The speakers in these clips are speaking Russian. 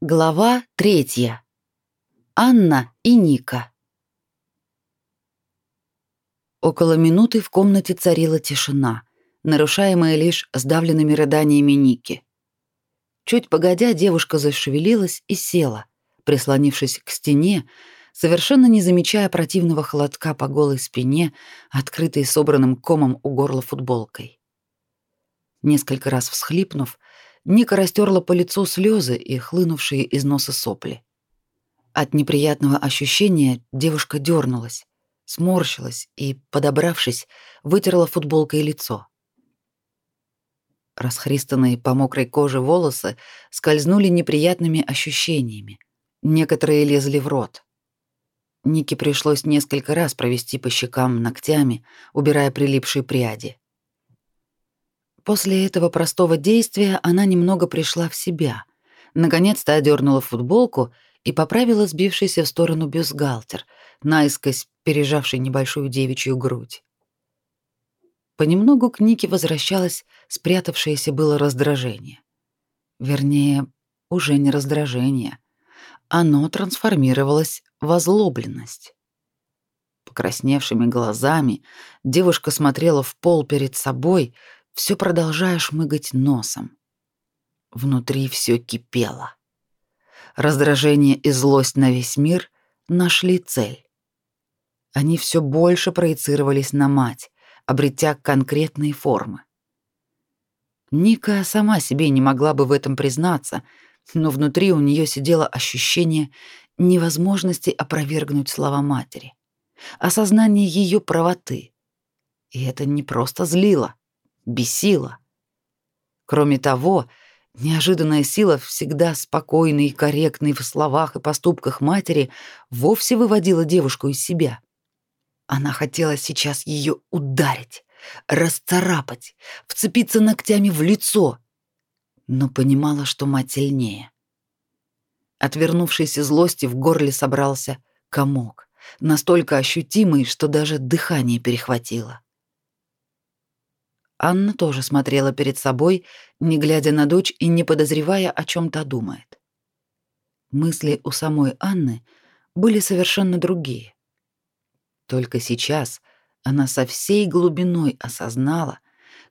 Глава третья. Анна и Ника. Около минуты в комнате царила тишина, нарушаемая лишь сдавленными рыданиями Ники. Чуть погодя, девушка зашевелилась и села, прислонившись к стене, совершенно не замечая противного холодка по голой спине, открытой собранным комом у горла футболкой. Несколько раз всхлипнув, Ника растерла по лицу слезы и хлынувшие из носа сопли. От неприятного ощущения девушка дернулась, сморщилась и, подобравшись, вытерла футболкой лицо. Расхристанные по мокрой коже волосы скользнули неприятными ощущениями. Некоторые лезли в рот. Нике пришлось несколько раз провести по щекам ногтями, убирая прилипшие пряди. После этого простого действия она немного пришла в себя. Наконец-то одернула футболку и поправила сбившийся в сторону бюстгальтер, наискось пережавший небольшую девичью грудь. Понемногу к Нике возвращалось спрятавшееся было раздражение. Вернее, уже не раздражение. Оно трансформировалось в озлобленность. Покрасневшими глазами девушка смотрела в пол перед собой, все продолжая шмыгать носом. Внутри все кипело. Раздражение и злость на весь мир нашли цель. Они все больше проецировались на мать, обретя конкретные формы. Ника сама себе не могла бы в этом признаться, но внутри у нее сидело ощущение невозможности опровергнуть слова матери, осознание ее правоты. И это не просто злило, бесило. Кроме того, неожиданная сила, всегда спокойной и корректной в словах и поступках матери, вовсе выводила девушку из себя. Она хотела сейчас ее ударить, расцарапать, вцепиться ногтями в лицо, но понимала, что мать сильнее. Отвернувшейся злости в горле собрался комок, настолько ощутимый, что даже дыхание перехватило. Анна тоже смотрела перед собой, не глядя на дочь и не подозревая, о чем та думает. Мысли у самой Анны были совершенно другие. Только сейчас она со всей глубиной осознала,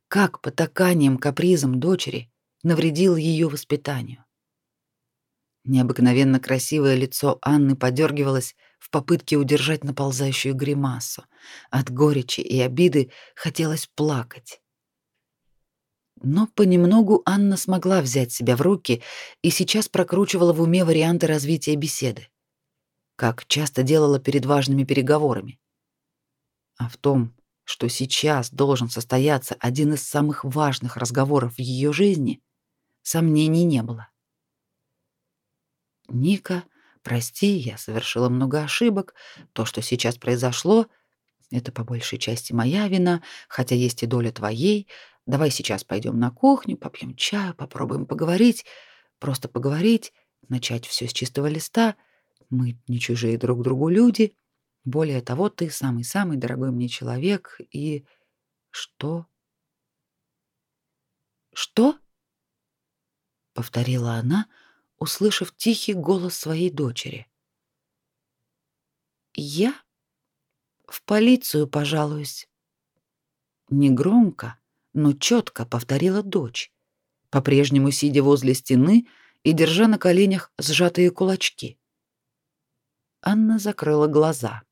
как потаканием капризом дочери навредил ее воспитанию. Необыкновенно красивое лицо Анны подергивалось в попытке удержать наползающую гримасу. От горечи и обиды хотелось плакать. Но понемногу Анна смогла взять себя в руки и сейчас прокручивала в уме варианты развития беседы, как часто делала перед важными переговорами. А в том, что сейчас должен состояться один из самых важных разговоров в ее жизни, сомнений не было. Ника, прости, я совершила много ошибок. То, что сейчас произошло, это по большей части моя вина, хотя есть и доля твоей. Давай сейчас пойдем на кухню, попьем чаю, попробуем поговорить, просто поговорить, начать все с чистого листа. Мы не чужие друг другу люди. Более того, ты самый-самый дорогой мне человек и что? Что? повторила она, услышав тихий голос своей дочери. Я в полицию пожалуюсь. Негромко, но четко повторила дочь, по-прежнему сидя возле стены и держа на коленях сжатые кулачки. Анна закрыла глаза,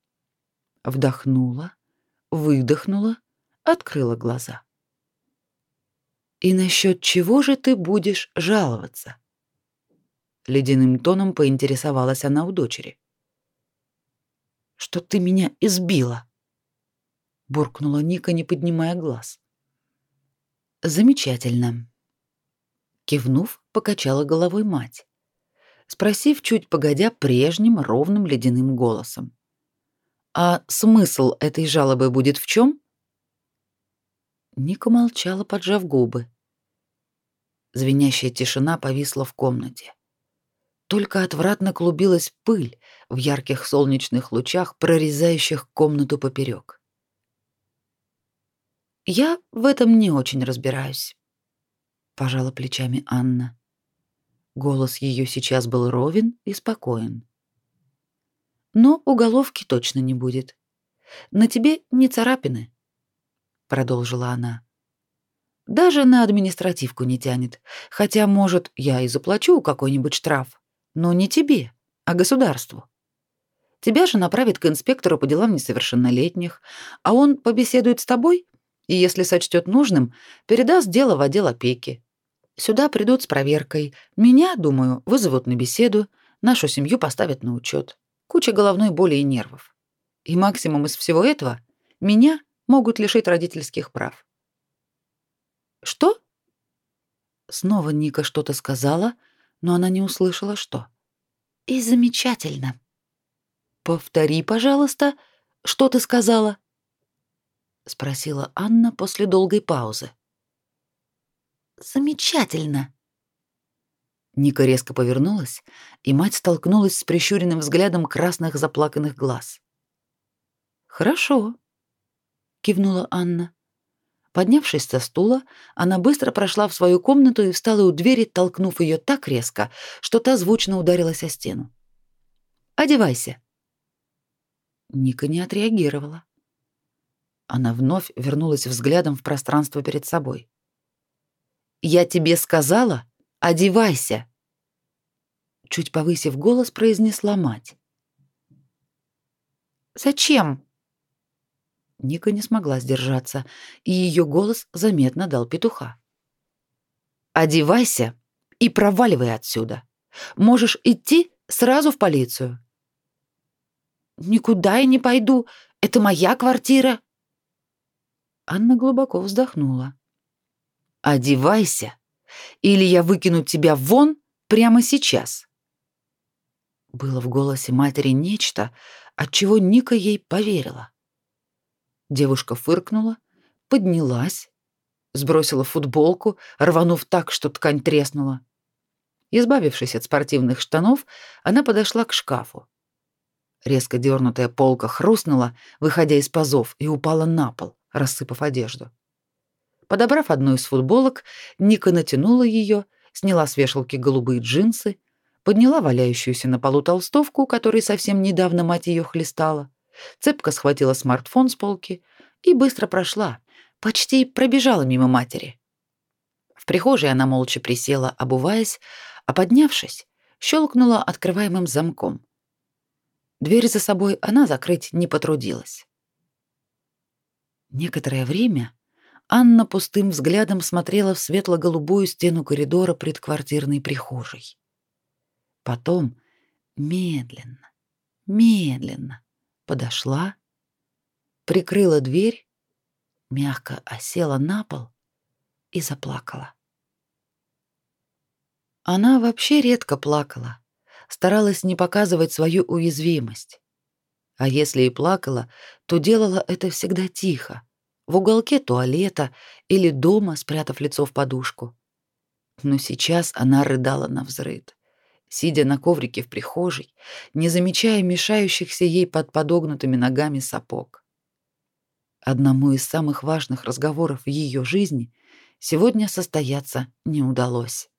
вдохнула, выдохнула, открыла глаза. И насчет чего же ты будешь жаловаться? Ледяным тоном поинтересовалась она у дочери. Что ты меня избила? буркнула Ника, не поднимая глаз. Замечательно. Кивнув, покачала головой мать, спросив чуть погодя прежним ровным ледяным голосом: "А смысл этой жалобы будет в чем? Ника молчала, поджав губы. Звенящая тишина повисла в комнате. Только отвратно клубилась пыль в ярких солнечных лучах, прорезающих комнату поперек. Я в этом не очень разбираюсь, пожала плечами Анна. Голос ее сейчас был ровен и спокоен. Но уголовки точно не будет. На тебе не царапины, продолжила она. Даже на административку не тянет. Хотя, может, я и заплачу какой-нибудь штраф, но не тебе, а государству. Тебя же направят к инспектору по делам несовершеннолетних, а он побеседует с тобой и, если сочтет нужным, передаст дело в отдел опеки. Сюда придут с проверкой. Меня, думаю, вызовут на беседу, нашу семью поставят на учет. Куча головной боли и нервов. И максимум из всего этого — меня могут лишить родительских прав. Что? Снова Ника что-то сказала, но она не услышала, что. И замечательно. Повтори, пожалуйста, что ты сказала? Спросила Анна после долгой паузы. Замечательно. Ника резко повернулась, и мать столкнулась с прищуренным взглядом красных заплаканных глаз. Хорошо, кивнула Анна. Поднявшись со стула, она быстро прошла в свою комнату и встала у двери, толкнув ее так резко, что та звучно ударилась о стену. Одевайся. Ника не отреагировала. Она вновь вернулась взглядом в пространство перед собой. Я тебе сказала, одевайся. Чуть повысив голос, произнесла мать. Зачем? Ника не смогла сдержаться, и ее голос заметно дал петуха. Одевайся и проваливай отсюда. Можешь идти сразу в полицию. Никуда я не пойду. Это моя квартира. Анна глубоко вздохнула. Одевайся, или я выкину тебя вон прямо сейчас. Было в голосе матери нечто, от чего Ника ей поверила. Девушка фыркнула, поднялась, сбросила футболку, рванув так, что ткань треснула. Избавившись от спортивных штанов, она подошла к шкафу. Резко дернутая полка хрустнула, выходя из пазов, и упала на пол, рассыпав одежду. Подобрав одну из футболок, Ника натянула ее, сняла с вешалки голубые джинсы, подняла валяющуюся на полу толстовку, которой совсем недавно мать ее хлестала, цепко схватила смартфон с полки и быстро прошла, почти пробежала мимо матери. В прихожей она молча присела, обуваясь, а поднявшись, щелкнула открываемым замком. Дверь за собой она закрыть не потрудилась. Некоторое время Анна пустым взглядом смотрела в светло-голубую стену коридора предквартирной прихожей. Потом медленно, медленно подошла, прикрыла дверь, мягко осела на пол и заплакала. Она вообще редко плакала, старалась не показывать свою уязвимость. А если и плакала, то делала это всегда тихо, в уголке туалета или дома, спрятав лицо в подушку. Но сейчас она рыдала на взрыд, сидя на коврике в прихожей, не замечая мешающихся ей под подогнутыми ногами сапог. Одному из самых важных разговоров в ее жизни сегодня состояться не удалось.